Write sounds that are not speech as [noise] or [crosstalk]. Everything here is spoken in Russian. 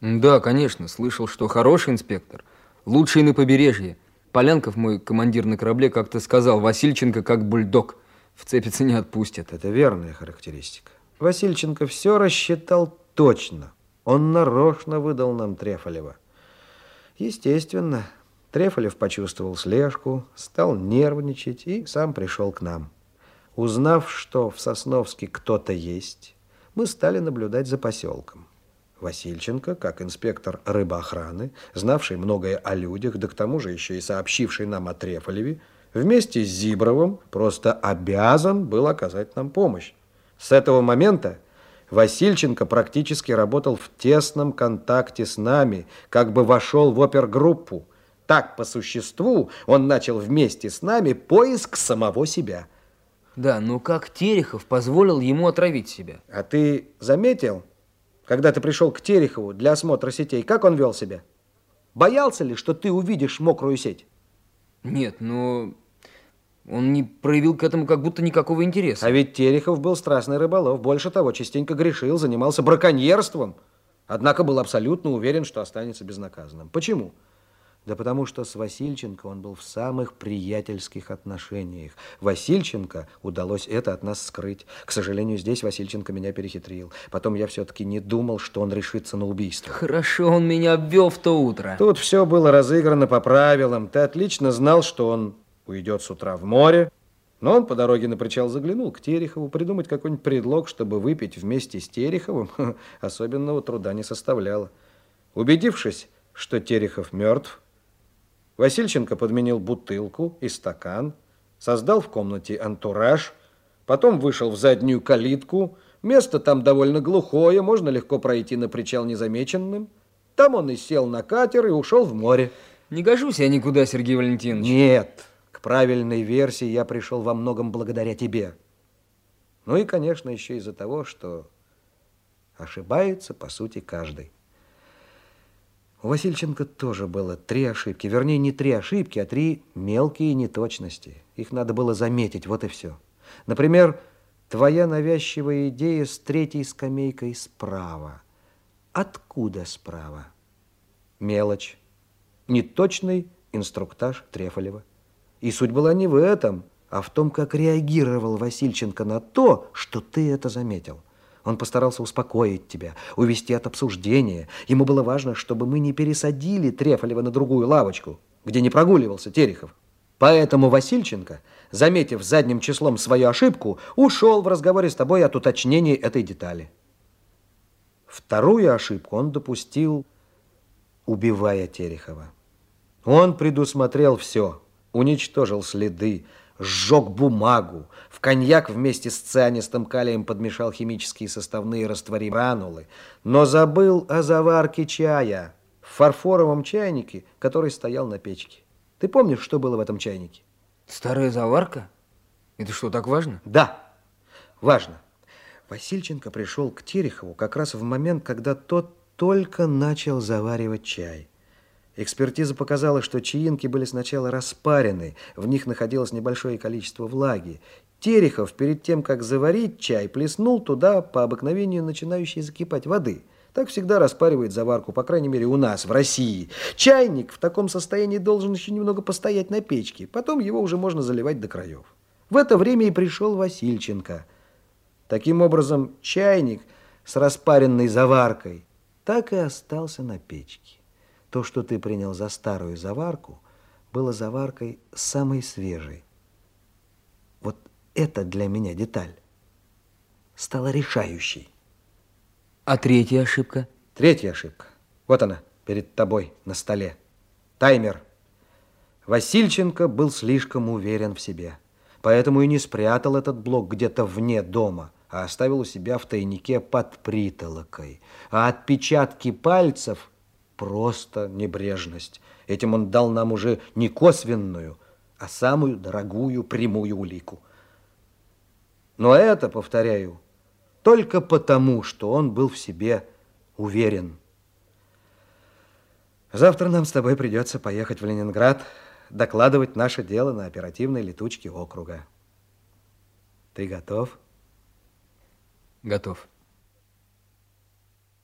Да, конечно, слышал, что хороший инспектор, лучший на побережье. Полянков, мой командир на корабле, как-то сказал, Васильченко как бульдог, вцепится не отпустит. Это верная характеристика. Васильченко все рассчитал точно. Он нарочно выдал нам Трефолева. Естественно, Трефолев почувствовал слежку, стал нервничать и сам пришел к нам. Узнав, что в Сосновске кто-то есть, мы стали наблюдать за поселком. Васильченко, как инспектор рыбоохраны, знавший многое о людях, да к тому же еще и сообщивший нам о Трефолеве, вместе с Зибровым просто обязан был оказать нам помощь. С этого момента Васильченко практически работал в тесном контакте с нами, как бы вошел в опергруппу. Так, по существу, он начал вместе с нами поиск самого себя. Да, но как Терехов позволил ему отравить себя? А ты заметил, когда ты пришел к Терехову для осмотра сетей, как он вел себя? Боялся ли, что ты увидишь мокрую сеть? Нет, но он не проявил к этому как будто никакого интереса. А ведь Терехов был страстный рыболов. Больше того, частенько грешил, занимался браконьерством. Однако был абсолютно уверен, что останется безнаказанным. Почему? Да потому что с Васильченко он был в самых приятельских отношениях. Васильченко удалось это от нас скрыть. К сожалению, здесь Васильченко меня перехитрил. Потом я все-таки не думал, что он решится на убийство. Хорошо он меня обвел в то утро. Тут все было разыграно по правилам. Ты отлично знал, что он уйдет с утра в море. Но он по дороге на причал заглянул к Терехову. Придумать какой-нибудь предлог, чтобы выпить вместе с Тереховым, [laughs] особенного труда не составляло. Убедившись, что Терехов мертв, Васильченко подменил бутылку и стакан, создал в комнате антураж, потом вышел в заднюю калитку. Место там довольно глухое, можно легко пройти на причал незамеченным. Там он и сел на катер и ушел в море. Не гожусь я никуда, Сергей Валентинович. Нет, к правильной версии я пришел во многом благодаря тебе. Ну и, конечно, еще из-за того, что ошибается, по сути, каждый. У Васильченко тоже было три ошибки. Вернее, не три ошибки, а три мелкие неточности. Их надо было заметить, вот и все. Например, твоя навязчивая идея с третьей скамейкой справа. Откуда справа? Мелочь. Неточный инструктаж Трефолева. И суть была не в этом, а в том, как реагировал Васильченко на то, что ты это заметил. Он постарался успокоить тебя, увести от обсуждения. Ему было важно, чтобы мы не пересадили Трефолева на другую лавочку, где не прогуливался Терехов. Поэтому Васильченко, заметив задним числом свою ошибку, ушел в разговоре с тобой от уточнения этой детали. Вторую ошибку он допустил, убивая Терехова. Он предусмотрел все, уничтожил следы, сжег бумагу, в коньяк вместе с цианистым калием подмешал химические составные, растворив гранулы, но забыл о заварке чая в фарфоровом чайнике, который стоял на печке. Ты помнишь, что было в этом чайнике? Старая заварка? Это что, так важно? Да, важно. Васильченко пришел к Терехову как раз в момент, когда тот только начал заваривать чай. Экспертиза показала, что чаинки были сначала распарены, в них находилось небольшое количество влаги. Терехов перед тем, как заварить чай, плеснул туда по обыкновению начинающей закипать воды. Так всегда распаривает заварку, по крайней мере у нас, в России. Чайник в таком состоянии должен еще немного постоять на печке, потом его уже можно заливать до краев. В это время и пришел Васильченко. Таким образом, чайник с распаренной заваркой так и остался на печке. То, что ты принял за старую заварку, было заваркой самой свежей. Вот это для меня деталь стала решающей. А третья ошибка? Третья ошибка. Вот она, перед тобой, на столе. Таймер. Васильченко был слишком уверен в себе. Поэтому и не спрятал этот блок где-то вне дома, а оставил у себя в тайнике под притолокой. А отпечатки пальцев просто небрежность. Этим он дал нам уже не косвенную, а самую дорогую прямую улику. Но это, повторяю, только потому, что он был в себе уверен. Завтра нам с тобой придется поехать в Ленинград, докладывать наше дело на оперативной летучке округа. Ты готов? Готов.